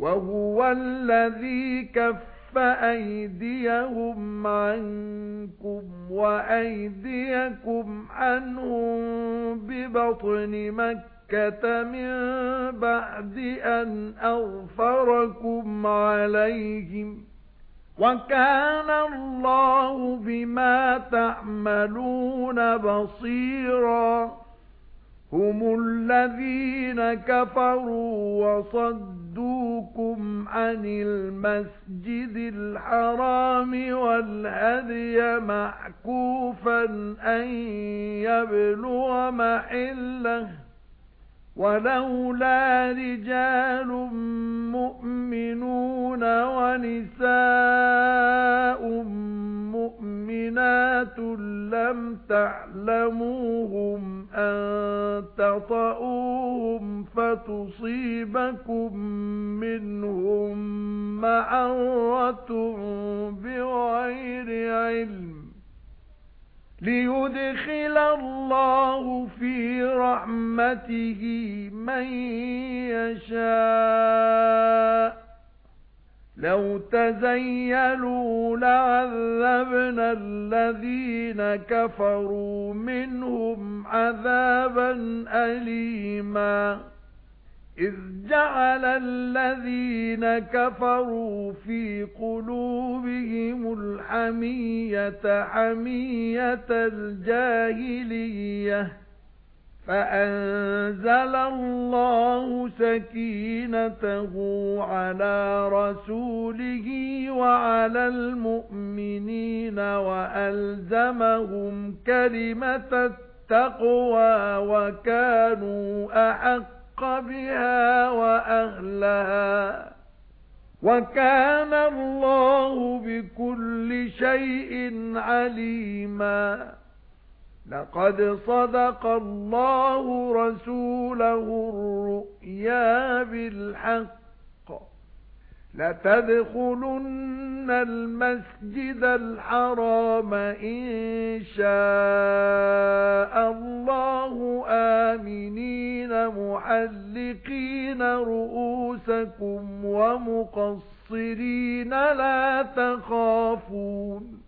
وَهُوَ الَّذِي كَفَّ أَيْدِيَهُمْ عَنكُمْ وَأَيْدِيَكُمْ عَنْهُمْ بِبَطْنِ مَكَّةَ مِنْ بَعْدِ أَنْ أَظْفَرَكُمْ عَلَيْهِمْ. وَكَانَ اللَّهُ بِمَا تَعْمَلُونَ بَصِيرًا. هُمُ الَّذِينَ كَفَرُوا وَصَدُّوكُمْ عَنِ الْمَسْجِدِ الْحَرَامِ وَالْهَدْيَ مَعْكُوفًا أَن يَبْلُغَ مَحِلَّهُ وَلَوْلَا رِجَالٌ مُؤْمِنُونَ وَنِسَاءٌ لَّمْ تَعْلَمُوهُمْ أَن تَطَئُوهُمْ فَتُصِيبَكُم مِّنْهُم مَّعَرَّةٌ بِغَيْرِ عِلْمٍ لِيُدْخِلَ اللَّهُ فِي رَحْمَتِهِ مَن يَشَاءُ لَوْ تَزَيَّلُوا لَعَذَّبْنَا الَّذِينَ كَفَرُوا مِنْهُمْ عَذَابًا أَلِيمًا. إِذْ جَعَلَ الَّذِينَ كَفَرُوا فِي قُلُوبِهِمُ الْحَمِيَّةَ حَمِيَّةَ الْجَاهِلِيَّةِ. فَأَنزَلَ اللَّهُ سَكِينَتَهُ عَلَى رَسُولِهِ وَعَلَى الْمُؤْمِنِينَ وَأَلْزَمَهُمْ كَلِمَةَ التَّقْوَى وَكَانُوا أَحَقَّ بِهَا وَأَهْلَهَا وَكَانَ اللَّهُ بِكُلِّ شَيْءٍ عَلِيمًا لَقَدْ صَدَقَ اللَّهُ رَسُولَهُ الرُّؤْيَا بِالْحَقِّ. لَتَدْخُلُنَّ الْمَسْجِدَ الْحَرَامَ إِن شَاءَ اللَّهُ آمِنِينَ مُحَلِّقِينَ رُؤُوسَكُمْ وَمُقَصِّرِينَ لَا تَخَافُونَ.